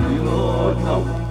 Lord, no.